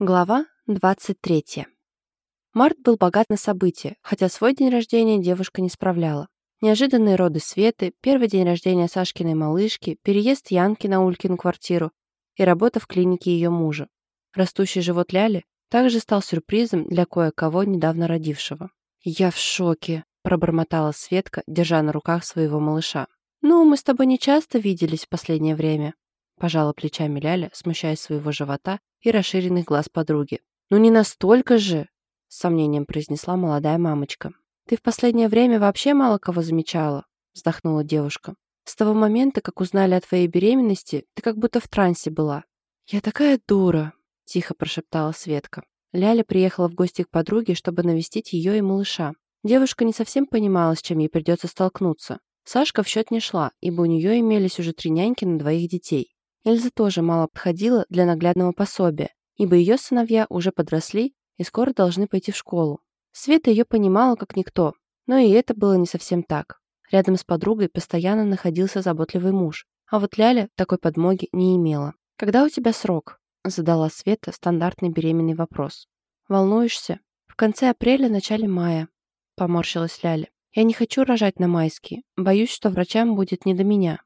Глава 23. Март был богат на события, хотя свой день рождения девушка не справляла. Неожиданные роды Светы, первый день рождения Сашкиной малышки, переезд Янки на Улькину квартиру и работа в клинике ее мужа. Растущий живот Ляли также стал сюрпризом для кое-кого недавно родившего. «Я в шоке», – пробормотала Светка, держа на руках своего малыша. «Ну, мы с тобой не часто виделись в последнее время», Пожала плечами Ляля, смущаясь своего живота и расширенных глаз подруги. «Ну не настолько же!» С сомнением произнесла молодая мамочка. «Ты в последнее время вообще мало кого замечала?» Вздохнула девушка. «С того момента, как узнали о твоей беременности, ты как будто в трансе была». «Я такая дура!» Тихо прошептала Светка. Ляля приехала в гости к подруге, чтобы навестить ее и малыша. Девушка не совсем понимала, с чем ей придется столкнуться. Сашка в счет не шла, ибо у нее имелись уже три няньки на двоих детей. Эльза тоже мало подходила для наглядного пособия, ибо ее сыновья уже подросли и скоро должны пойти в школу. Света ее понимала как никто, но и это было не совсем так. Рядом с подругой постоянно находился заботливый муж, а вот Ляля такой подмоги не имела. «Когда у тебя срок?» – задала Света стандартный беременный вопрос. «Волнуешься?» «В конце апреля, начале мая», – поморщилась Ляля. «Я не хочу рожать на майские. Боюсь, что врачам будет не до меня».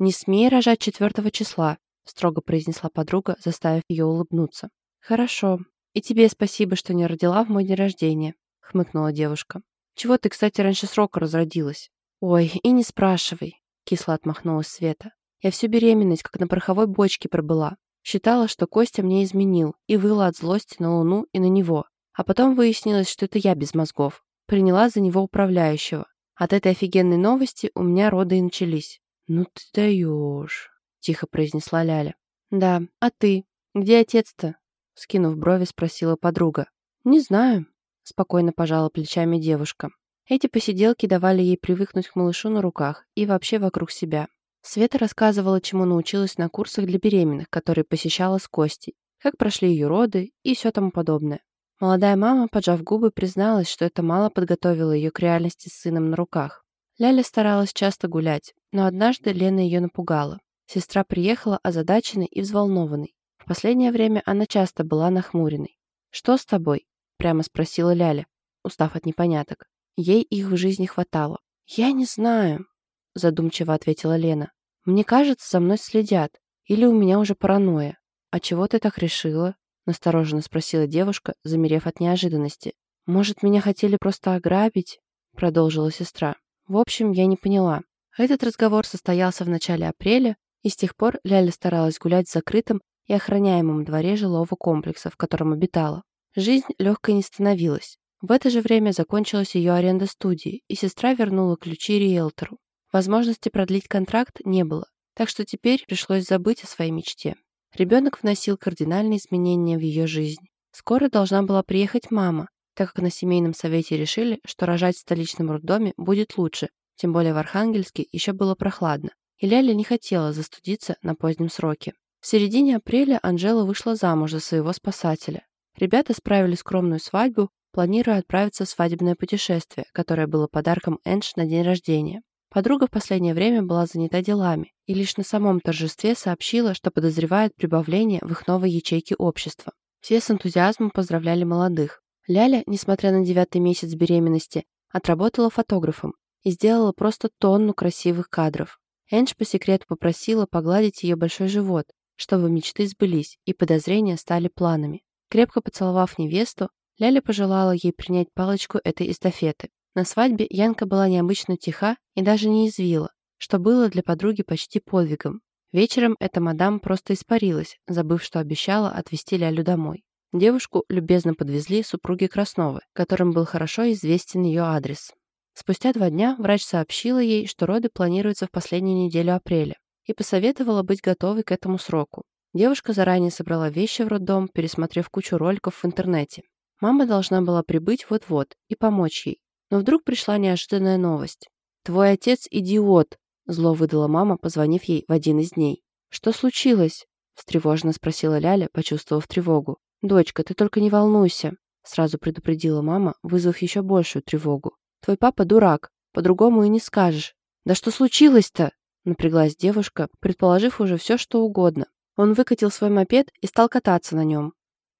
«Не смей рожать четвертого числа», строго произнесла подруга, заставив ее улыбнуться. «Хорошо. И тебе спасибо, что не родила в мой день рождения», хмыкнула девушка. «Чего ты, кстати, раньше срока разродилась?» «Ой, и не спрашивай», кисло отмахнулась Света. «Я всю беременность как на пороховой бочке пробыла. Считала, что Костя мне изменил, и выла от злости на Луну и на него. А потом выяснилось, что это я без мозгов. Приняла за него управляющего. От этой офигенной новости у меня роды и начались. «Ну ты даешь!» Тихо произнесла Ляля. «Да, а ты? Где отец-то?» Скинув брови, спросила подруга. «Не знаю», — спокойно пожала плечами девушка. Эти посиделки давали ей привыкнуть к малышу на руках и вообще вокруг себя. Света рассказывала, чему научилась на курсах для беременных, которые посещала с Костей, как прошли ее роды и все тому подобное. Молодая мама, поджав губы, призналась, что это мало подготовило ее к реальности с сыном на руках. Ляля старалась часто гулять, но однажды Лена ее напугала. Сестра приехала озадаченной и взволнованной. В последнее время она часто была нахмуренной. «Что с тобой?» – прямо спросила Ляля, устав от непоняток. Ей их в жизни хватало. «Я не знаю», – задумчиво ответила Лена. «Мне кажется, за мной следят. Или у меня уже паранойя». «А чего ты так решила?» – настороженно спросила девушка, замерев от неожиданности. «Может, меня хотели просто ограбить?» – продолжила сестра. «В общем, я не поняла. Этот разговор состоялся в начале апреля, и с тех пор Ляля старалась гулять в закрытом и охраняемом дворе жилого комплекса, в котором обитала. Жизнь легкой не становилась. В это же время закончилась ее аренда студии, и сестра вернула ключи риэлтору. Возможности продлить контракт не было, так что теперь пришлось забыть о своей мечте. Ребенок вносил кардинальные изменения в ее жизнь. Скоро должна была приехать мама, так как на семейном совете решили, что рожать в столичном роддоме будет лучше, тем более в Архангельске еще было прохладно и Ляля не хотела застудиться на позднем сроке. В середине апреля Анжела вышла замуж за своего спасателя. Ребята справили скромную свадьбу, планируя отправиться в свадебное путешествие, которое было подарком Эндж на день рождения. Подруга в последнее время была занята делами и лишь на самом торжестве сообщила, что подозревает прибавление в их новой ячейке общества. Все с энтузиазмом поздравляли молодых. Ляля, несмотря на девятый месяц беременности, отработала фотографом и сделала просто тонну красивых кадров. Эндж по секрету попросила погладить ее большой живот, чтобы мечты сбылись и подозрения стали планами. Крепко поцеловав невесту, Ляля пожелала ей принять палочку этой эстафеты. На свадьбе Янка была необычно тиха и даже не извила, что было для подруги почти подвигом. Вечером эта мадам просто испарилась, забыв, что обещала отвезти Лялю домой. Девушку любезно подвезли супруги Красновы, которым был хорошо известен ее адрес. Спустя два дня врач сообщила ей, что роды планируются в последнюю неделю апреля, и посоветовала быть готовой к этому сроку. Девушка заранее собрала вещи в роддом, пересмотрев кучу роликов в интернете. Мама должна была прибыть вот-вот и помочь ей. Но вдруг пришла неожиданная новость. «Твой отец – идиот!» – зло выдала мама, позвонив ей в один из дней. «Что случилось?» – встревоженно спросила Ляля, почувствовав тревогу. «Дочка, ты только не волнуйся», – сразу предупредила мама, вызвав еще большую тревогу. Твой папа дурак, по-другому и не скажешь. Да что случилось-то? Напряглась девушка, предположив уже все, что угодно. Он выкатил свой мопед и стал кататься на нем.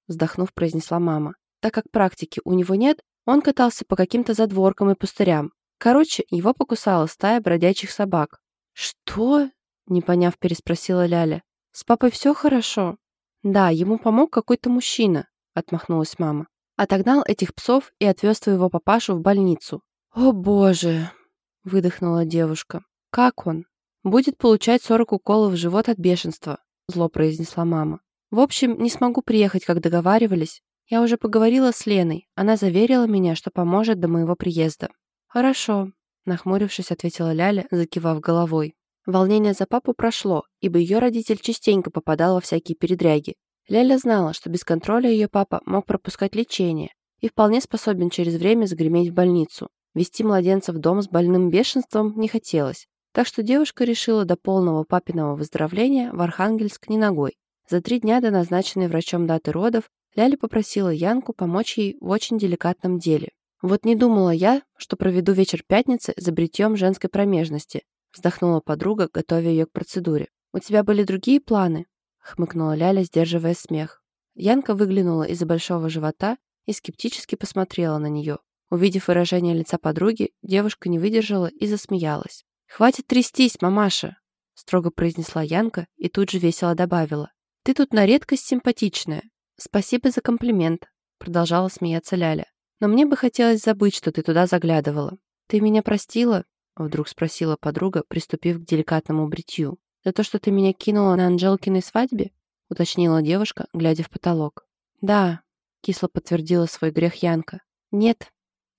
вздохнув, произнесла мама. Так как практики у него нет, он катался по каким-то задворкам и пустырям. Короче, его покусала стая бродячих собак. «Что?» — не поняв, переспросила Ляля. «С папой все хорошо?» «Да, ему помог какой-то мужчина», — отмахнулась мама. Отогнал этих псов и отвез твоего папашу в больницу. «О, боже!» — выдохнула девушка. «Как он?» «Будет получать 40 уколов в живот от бешенства», — зло произнесла мама. «В общем, не смогу приехать, как договаривались. Я уже поговорила с Леной. Она заверила меня, что поможет до моего приезда». «Хорошо», — нахмурившись, ответила Ляля, закивав головой. Волнение за папу прошло, ибо ее родитель частенько попадал во всякие передряги. Ляля знала, что без контроля ее папа мог пропускать лечение и вполне способен через время загреметь в больницу. Вести младенца в дом с больным бешенством не хотелось, так что девушка решила до полного папиного выздоровления в Архангельск не ногой. За три дня до назначенной врачом даты родов Ляля попросила Янку помочь ей в очень деликатном деле. «Вот не думала я, что проведу вечер пятницы за бритьем женской промежности», вздохнула подруга, готовя ее к процедуре. «У тебя были другие планы?» хмыкнула Ляля, сдерживая смех. Янка выглянула из-за большого живота и скептически посмотрела на нее. Увидев выражение лица подруги, девушка не выдержала и засмеялась. «Хватит трястись, мамаша!» строго произнесла Янка и тут же весело добавила. «Ты тут на редкость симпатичная. Спасибо за комплимент», продолжала смеяться Ляля. «Но мне бы хотелось забыть, что ты туда заглядывала. Ты меня простила?» вдруг спросила подруга, приступив к деликатному бритью. «За то, что ты меня кинула на Анжелкиной свадьбе?» — уточнила девушка, глядя в потолок. «Да», — кисло подтвердила свой грех Янка. «Нет», —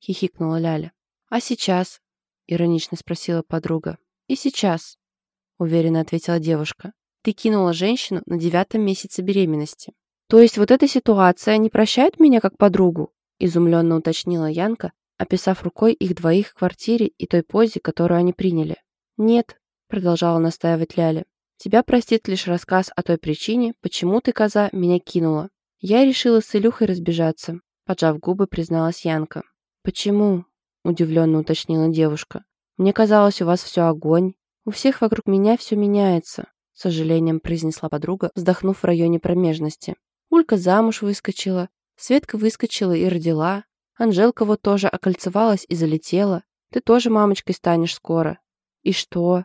хихикнула Ляля. «А сейчас?» — иронично спросила подруга. «И сейчас», — уверенно ответила девушка. «Ты кинула женщину на девятом месяце беременности». «То есть вот эта ситуация не прощает меня как подругу?» — изумленно уточнила Янка, описав рукой их двоих в квартире и той позе, которую они приняли. «Нет», продолжала настаивать Ляля. «Тебя простит лишь рассказ о той причине, почему ты, коза, меня кинула. Я решила с Илюхой разбежаться», поджав губы, призналась Янка. «Почему?» удивленно уточнила девушка. «Мне казалось, у вас все огонь. У всех вокруг меня все меняется», с сожалением произнесла подруга, вздохнув в районе промежности. Улька замуж выскочила, Светка выскочила и родила, Анжелка вот тоже окольцевалась и залетела. Ты тоже мамочкой станешь скоро. И что?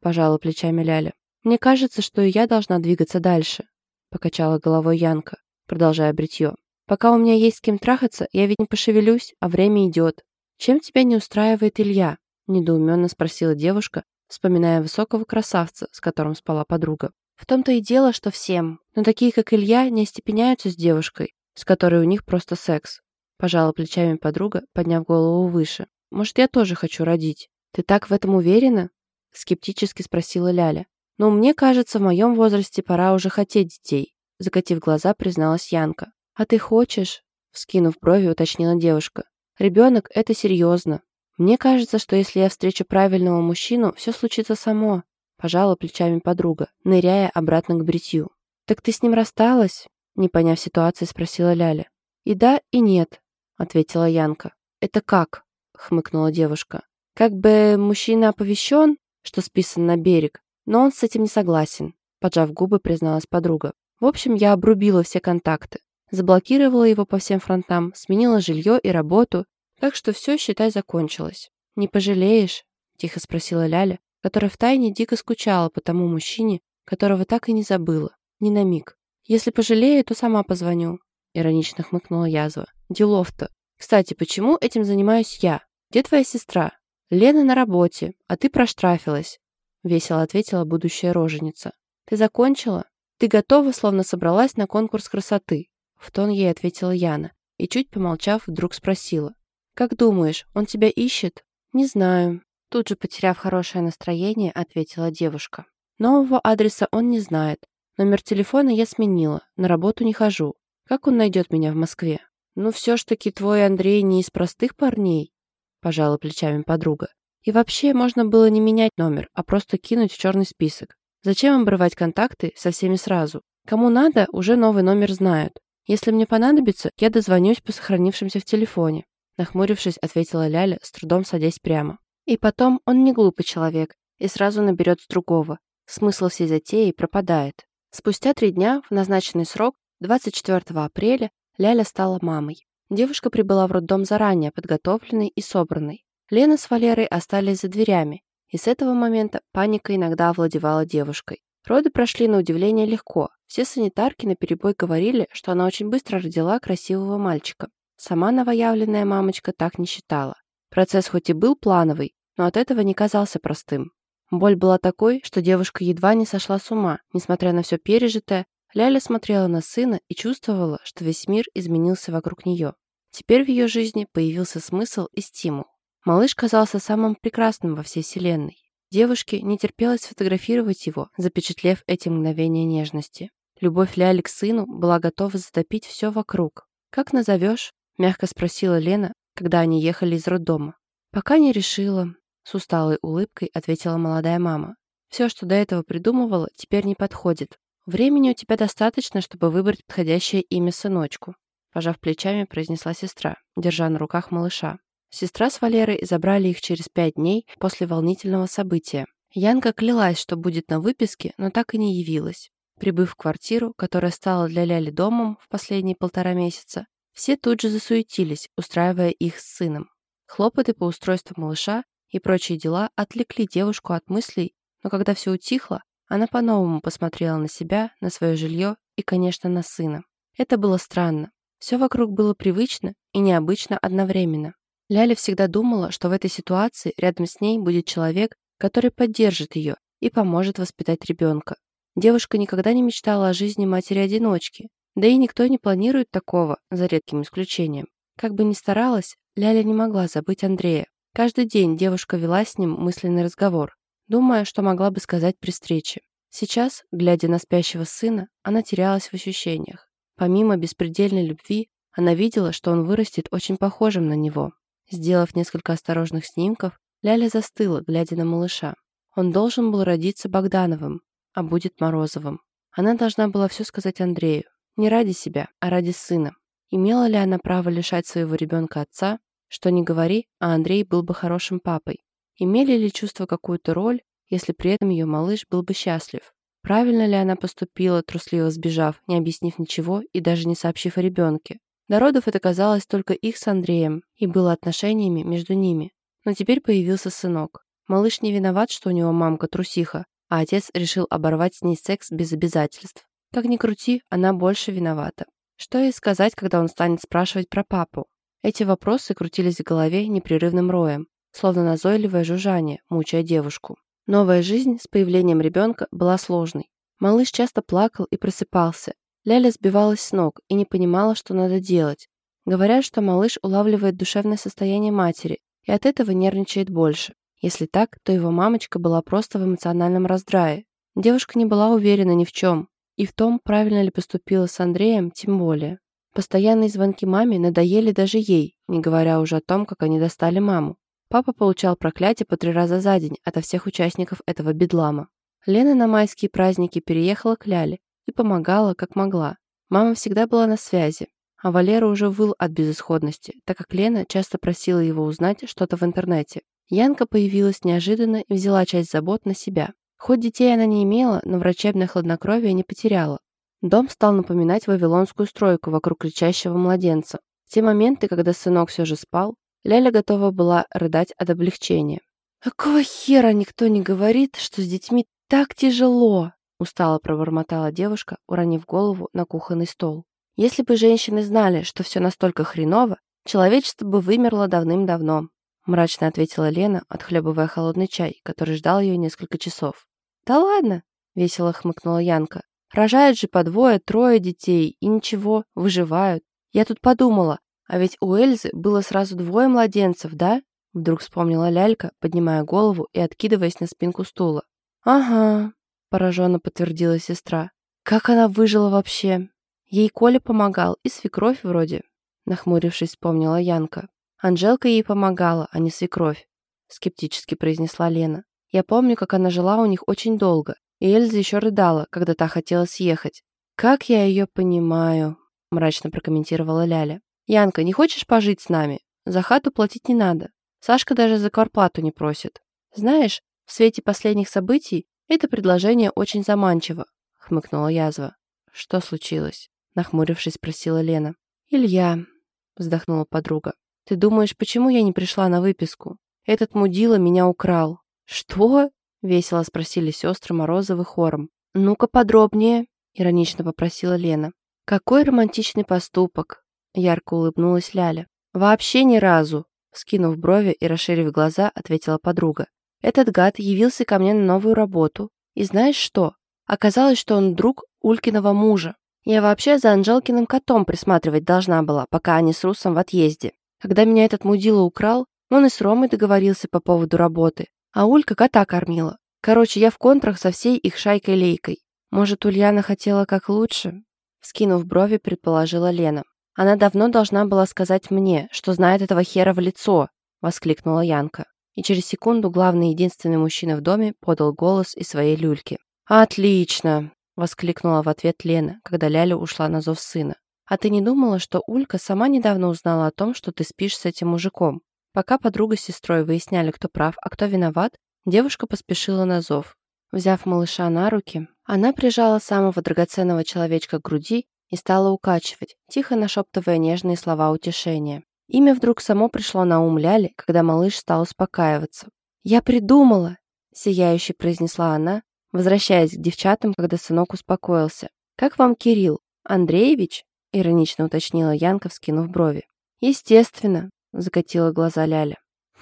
пожала плечами Ляля. «Мне кажется, что и я должна двигаться дальше», покачала головой Янка, продолжая бритье. «Пока у меня есть с кем трахаться, я ведь не пошевелюсь, а время идет. Чем тебя не устраивает Илья?» недоуменно спросила девушка, вспоминая высокого красавца, с которым спала подруга. «В том-то и дело, что всем, но такие, как Илья, не остепеняются с девушкой, с которой у них просто секс», пожала плечами подруга, подняв голову выше. «Может, я тоже хочу родить? Ты так в этом уверена?» Скептически спросила Ляля. «Но мне кажется, в моем возрасте пора уже хотеть детей», закатив глаза, призналась Янка. «А ты хочешь?» Вскинув брови, уточнила девушка. «Ребенок — это серьезно. Мне кажется, что если я встречу правильного мужчину, все случится само», пожала плечами подруга, ныряя обратно к бритью. «Так ты с ним рассталась?» Не поняв ситуации, спросила Ляля. «И да, и нет», ответила Янка. «Это как?» хмыкнула девушка. «Как бы мужчина оповещен, что списан на берег, но он с этим не согласен, поджав губы, призналась подруга. В общем, я обрубила все контакты, заблокировала его по всем фронтам, сменила жилье и работу, так что все, считай, закончилось. «Не пожалеешь?» – тихо спросила Ляля, которая втайне дико скучала по тому мужчине, которого так и не забыла, ни на миг. «Если пожалею, то сама позвоню», – иронично хмыкнула язва. «Делов-то. Кстати, почему этим занимаюсь я? Где твоя сестра?» «Лена на работе, а ты проштрафилась», — весело ответила будущая роженица. «Ты закончила? Ты готова, словно собралась на конкурс красоты?» В тон ей ответила Яна и, чуть помолчав, вдруг спросила. «Как думаешь, он тебя ищет?» «Не знаю». Тут же, потеряв хорошее настроение, ответила девушка. «Нового адреса он не знает. Номер телефона я сменила, на работу не хожу. Как он найдет меня в Москве?» «Ну, все ж таки твой Андрей не из простых парней», пожала плечами подруга. И вообще можно было не менять номер, а просто кинуть в черный список. Зачем обрывать контакты со всеми сразу? Кому надо, уже новый номер знают. Если мне понадобится, я дозвонюсь по сохранившимся в телефоне. Нахмурившись, ответила Ляля, с трудом садясь прямо. И потом, он не глупый человек, и сразу наберет с другого. Смысл всей затеи пропадает. Спустя три дня, в назначенный срок, 24 апреля Ляля стала мамой. Девушка прибыла в роддом заранее, подготовленной и собранной. Лена с Валерой остались за дверями, и с этого момента паника иногда овладевала девушкой. Роды прошли на удивление легко. Все санитарки наперебой говорили, что она очень быстро родила красивого мальчика. Сама новоявленная мамочка так не считала. Процесс хоть и был плановый, но от этого не казался простым. Боль была такой, что девушка едва не сошла с ума. Несмотря на все пережитое, Ляля смотрела на сына и чувствовала, что весь мир изменился вокруг нее. Теперь в ее жизни появился смысл и стимул. Малыш казался самым прекрасным во всей вселенной. Девушке не терпелось сфотографировать его, запечатлев эти мгновения нежности. Любовь Ляли к сыну была готова затопить все вокруг. «Как назовешь?» – мягко спросила Лена, когда они ехали из роддома. «Пока не решила», – с усталой улыбкой ответила молодая мама. «Все, что до этого придумывала, теперь не подходит. Времени у тебя достаточно, чтобы выбрать подходящее имя сыночку», – пожав плечами, произнесла сестра, держа на руках малыша. Сестра с Валерой забрали их через пять дней после волнительного события. Янка клялась, что будет на выписке, но так и не явилась. Прибыв в квартиру, которая стала для Ляли домом в последние полтора месяца, все тут же засуетились, устраивая их с сыном. Хлопоты по устройству малыша и прочие дела отвлекли девушку от мыслей, но когда все утихло, она по-новому посмотрела на себя, на свое жилье и, конечно, на сына. Это было странно. Все вокруг было привычно и необычно одновременно. Ляля всегда думала, что в этой ситуации рядом с ней будет человек, который поддержит ее и поможет воспитать ребенка. Девушка никогда не мечтала о жизни матери-одиночки, да и никто не планирует такого, за редким исключением. Как бы ни старалась, Ляля не могла забыть Андрея. Каждый день девушка вела с ним мысленный разговор, думая, что могла бы сказать при встрече. Сейчас, глядя на спящего сына, она терялась в ощущениях. Помимо беспредельной любви, она видела, что он вырастет очень похожим на него. Сделав несколько осторожных снимков, Ляля застыла, глядя на малыша. Он должен был родиться Богдановым, а будет Морозовым. Она должна была все сказать Андрею. Не ради себя, а ради сына. Имела ли она право лишать своего ребенка отца? Что не говори, а Андрей был бы хорошим папой. Имели ли чувства какую-то роль, если при этом ее малыш был бы счастлив? Правильно ли она поступила, трусливо сбежав, не объяснив ничего и даже не сообщив о ребенке? До это казалось только их с Андреем и было отношениями между ними. Но теперь появился сынок. Малыш не виноват, что у него мамка трусиха, а отец решил оборвать с ней секс без обязательств. Как ни крути, она больше виновата. Что ей сказать, когда он станет спрашивать про папу? Эти вопросы крутились в голове непрерывным роем, словно назойливое жужжание, мучая девушку. Новая жизнь с появлением ребенка была сложной. Малыш часто плакал и просыпался, Ляля сбивалась с ног и не понимала, что надо делать. Говорят, что малыш улавливает душевное состояние матери и от этого нервничает больше. Если так, то его мамочка была просто в эмоциональном раздрае. Девушка не была уверена ни в чем. И в том, правильно ли поступила с Андреем, тем более. Постоянные звонки маме надоели даже ей, не говоря уже о том, как они достали маму. Папа получал проклятие по три раза за день ото всех участников этого бедлама. Лена на майские праздники переехала к Ляле, и помогала, как могла. Мама всегда была на связи, а Валера уже выл от безысходности, так как Лена часто просила его узнать что-то в интернете. Янка появилась неожиданно и взяла часть забот на себя. Хоть детей она не имела, но врачебное хладнокровие не потеряла. Дом стал напоминать вавилонскую стройку вокруг кричащего младенца. В те моменты, когда сынок все же спал, Ляля готова была рыдать от облегчения. «Какого хера никто не говорит, что с детьми так тяжело?» Устало пробормотала девушка, уронив голову на кухонный стол. Если бы женщины знали, что все настолько хреново, человечество бы вымерло давным-давно. Мрачно ответила Лена, отхлебывая холодный чай, который ждал ее несколько часов. «Да ладно!» — весело хмыкнула Янка. «Рожают же по двое, трое детей, и ничего, выживают. Я тут подумала, а ведь у Эльзы было сразу двое младенцев, да?» Вдруг вспомнила Лялька, поднимая голову и откидываясь на спинку стула. «Ага», пораженно подтвердила сестра. Как она выжила вообще? Ей Коля помогал, и свекровь вроде. Нахмурившись, вспомнила Янка. Анжелка ей помогала, а не свекровь. Скептически произнесла Лена. Я помню, как она жила у них очень долго, и Эльза еще рыдала, когда та хотела съехать. «Как я ее понимаю», — мрачно прокомментировала Ляля. «Янка, не хочешь пожить с нами? За хату платить не надо. Сашка даже за кварплату не просит. Знаешь, в свете последних событий это предложение очень заманчиво, хмыкнула язва. Что случилось? нахмурившись, спросила Лена. «Илья», — вздохнула подруга. «Ты думаешь, почему я не пришла на выписку? Этот мудила меня украл». «Что?» — весело спросили сестры Морозовы хором. «Ну-ка подробнее», — иронично попросила Лена. «Какой романтичный поступок!» — ярко улыбнулась Ляля. «Вообще ни разу!» — скинув брови и расширив глаза, ответила подруга. «Этот гад явился ко мне на новую работу. И знаешь что? Оказалось, что он друг Улькиного мужа. Я вообще за Анжелкиным котом присматривать должна была, пока они с Русом в отъезде. Когда меня этот мудила украл, он и с Ромой договорился по поводу работы, а Улька кота кормила. Короче, я в контрах со всей их шайкой-лейкой. Может, Ульяна хотела как лучше? Скинув брови, предположила Лена. Она давно должна была сказать мне, что знает этого хера в лицо, воскликнула Янка. И через секунду главный единственный мужчина в доме подал голос из своей люльки. «Отлично!» — воскликнула в ответ Лена, когда Ляля ушла на зов сына. «А ты не думала, что Улька сама недавно узнала о том, что ты спишь с этим мужиком?» Пока подруга с сестрой выясняли, кто прав, а кто виноват, девушка поспешила на зов. Взяв малыша на руки, она прижала самого драгоценного человечка к груди и стала укачивать, тихо нашептывая нежные слова утешения. Имя вдруг само пришло на ум Ляли, когда малыш стал успокаиваться. «Я придумала!» — сияюще произнесла она, возвращаясь к девчатам, когда сынок успокоился. «Как вам Кирилл? Андреевич?» — иронично уточнила Янка, вскинув брови. «Естественно», — закатила глаза Ляля.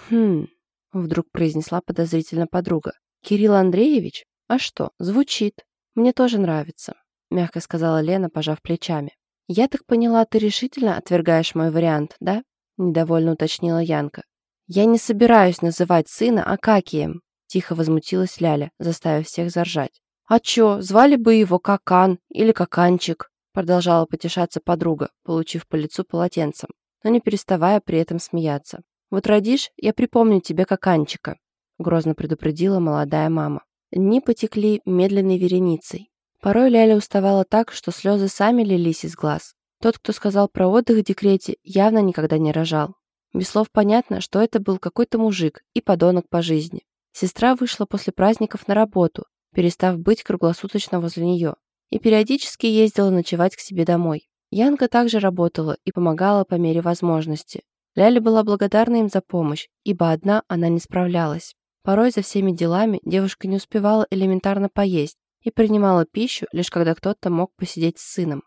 «Хм...» — вдруг произнесла подозрительно подруга. «Кирилл Андреевич? А что, звучит. Мне тоже нравится», — мягко сказала Лена, пожав плечами. «Я так поняла, ты решительно отвергаешь мой вариант, да?» — недовольно уточнила Янка. «Я не собираюсь называть сына Акакием», Тихо возмутилась Ляля, заставив всех заржать. «А чё, звали бы его Какан или Каканчик?» Продолжала потешаться подруга, получив по лицу полотенцем, но не переставая при этом смеяться. «Вот родишь, я припомню тебе Каканчика», грозно предупредила молодая мама. Дни потекли медленной вереницей. Порой Ляля уставала так, что слезы сами лились из глаз. Тот, кто сказал про отдых в декрете, явно никогда не рожал. Без слов понятно, что это был какой-то мужик и подонок по жизни. Сестра вышла после праздников на работу, перестав быть круглосуточно возле нее, и периодически ездила ночевать к себе домой. Янка также работала и помогала по мере возможности. Ляля была благодарна им за помощь, ибо одна она не справлялась. Порой за всеми делами девушка не успевала элементарно поесть и принимала пищу, лишь когда кто-то мог посидеть с сыном.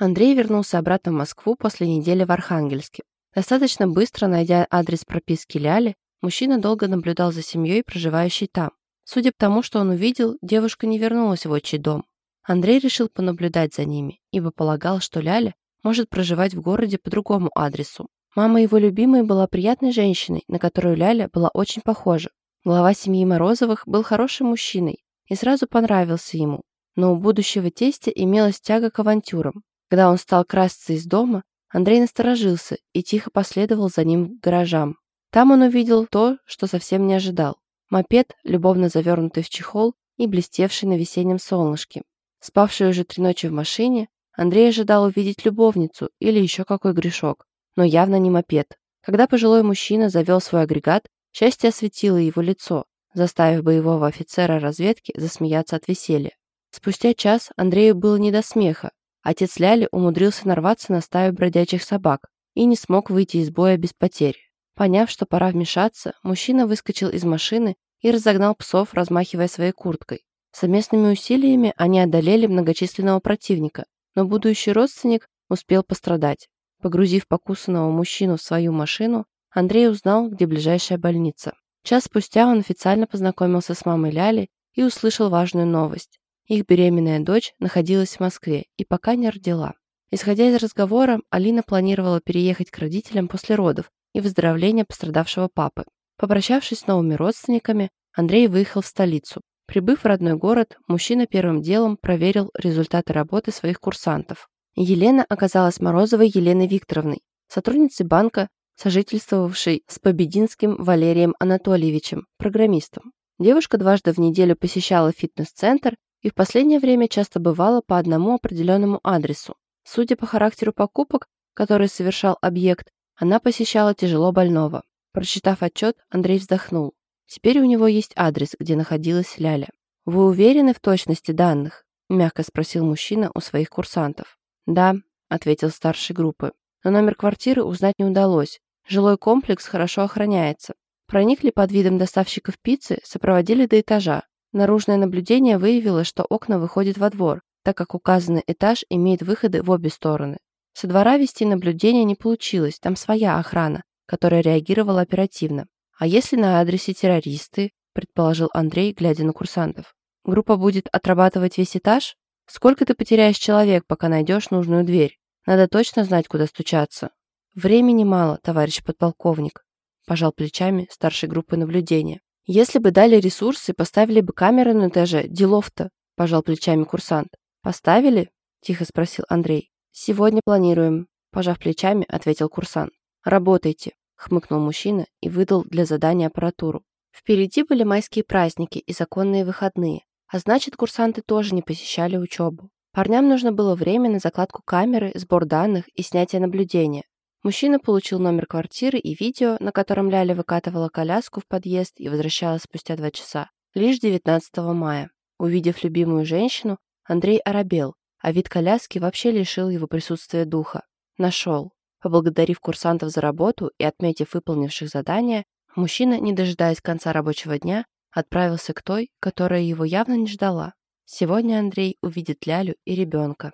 Андрей вернулся обратно в Москву после недели в Архангельске. Достаточно быстро найдя адрес прописки Ляли, Мужчина долго наблюдал за семьей, проживающей там. Судя по тому, что он увидел, девушка не вернулась в отчий дом. Андрей решил понаблюдать за ними, ибо полагал, что Ляля может проживать в городе по другому адресу. Мама его любимой была приятной женщиной, на которую Ляля была очень похожа. Глава семьи Морозовых был хорошим мужчиной и сразу понравился ему, но у будущего тестя имелась тяга к авантюрам. Когда он стал красться из дома, Андрей насторожился и тихо последовал за ним к гаражам. Там он увидел то, что совсем не ожидал. Мопед, любовно завернутый в чехол и блестевший на весеннем солнышке. Спавший уже три ночи в машине, Андрей ожидал увидеть любовницу или еще какой грешок, но явно не мопед. Когда пожилой мужчина завел свой агрегат, счастье осветило его лицо, заставив боевого офицера разведки засмеяться от веселья. Спустя час Андрею было не до смеха. Отец Ляли умудрился нарваться на стаю бродячих собак и не смог выйти из боя без потерь. Поняв, что пора вмешаться, мужчина выскочил из машины и разогнал псов, размахивая своей курткой. Совместными усилиями они одолели многочисленного противника, но будущий родственник успел пострадать. Погрузив покусанного мужчину в свою машину, Андрей узнал, где ближайшая больница. Час спустя он официально познакомился с мамой Ляли и услышал важную новость. Их беременная дочь находилась в Москве и пока не родила. Исходя из разговора, Алина планировала переехать к родителям после родов и выздоровления пострадавшего папы. Попрощавшись с новыми родственниками, Андрей выехал в столицу. Прибыв в родной город, мужчина первым делом проверил результаты работы своих курсантов. Елена оказалась Морозовой Еленой Викторовной, сотрудницей банка, сожительствовавшей с Побединским Валерием Анатольевичем, программистом. Девушка дважды в неделю посещала фитнес-центр и в последнее время часто бывала по одному определенному адресу. Судя по характеру покупок, которые совершал объект, она посещала тяжело больного. Прочитав отчет, Андрей вздохнул. Теперь у него есть адрес, где находилась Ляля. «Вы уверены в точности данных?» – мягко спросил мужчина у своих курсантов. «Да», — ответил старший группы. «Но номер квартиры узнать не удалось. Жилой комплекс хорошо охраняется. Проникли под видом доставщиков пиццы, сопроводили до этажа. Наружное наблюдение выявило, что окна выходят во двор, так как указанный этаж имеет выходы в обе стороны. Со двора вести наблюдение не получилось, там своя охрана, которая реагировала оперативно. А если на адресе террористы, предположил Андрей, глядя на курсантов. Группа будет отрабатывать весь этаж? Сколько ты потеряешь человек, пока найдешь нужную дверь? Надо точно знать, куда стучаться. Времени мало, товарищ подполковник, пожал плечами старшей группы наблюдения. Если бы дали ресурсы, поставили бы камеры на этаже, делов-то, пожал плечами курсант. Поставили? Тихо спросил Андрей. Сегодня планируем, пожав плечами, ответил курсант. Работайте, хмыкнул мужчина и выдал для задания аппаратуру. Впереди были майские праздники и законные выходные, а значит, курсанты тоже не посещали учебу. Парням нужно было время на закладку камеры, сбор данных и снятие наблюдения. Мужчина получил номер квартиры и видео, на котором Ляля выкатывала коляску в подъезд и возвращалась спустя два часа, лишь 19 мая. Увидев любимую женщину, Андрей оробел, а вид коляски вообще лишил его присутствия духа. Нашел. Поблагодарив курсантов за работу и отметив выполнивших задания, Мужчина, не дожидаясь конца рабочего дня, отправился к той, которая его явно не ждала. Сегодня Андрей увидит Лялю и ребенка.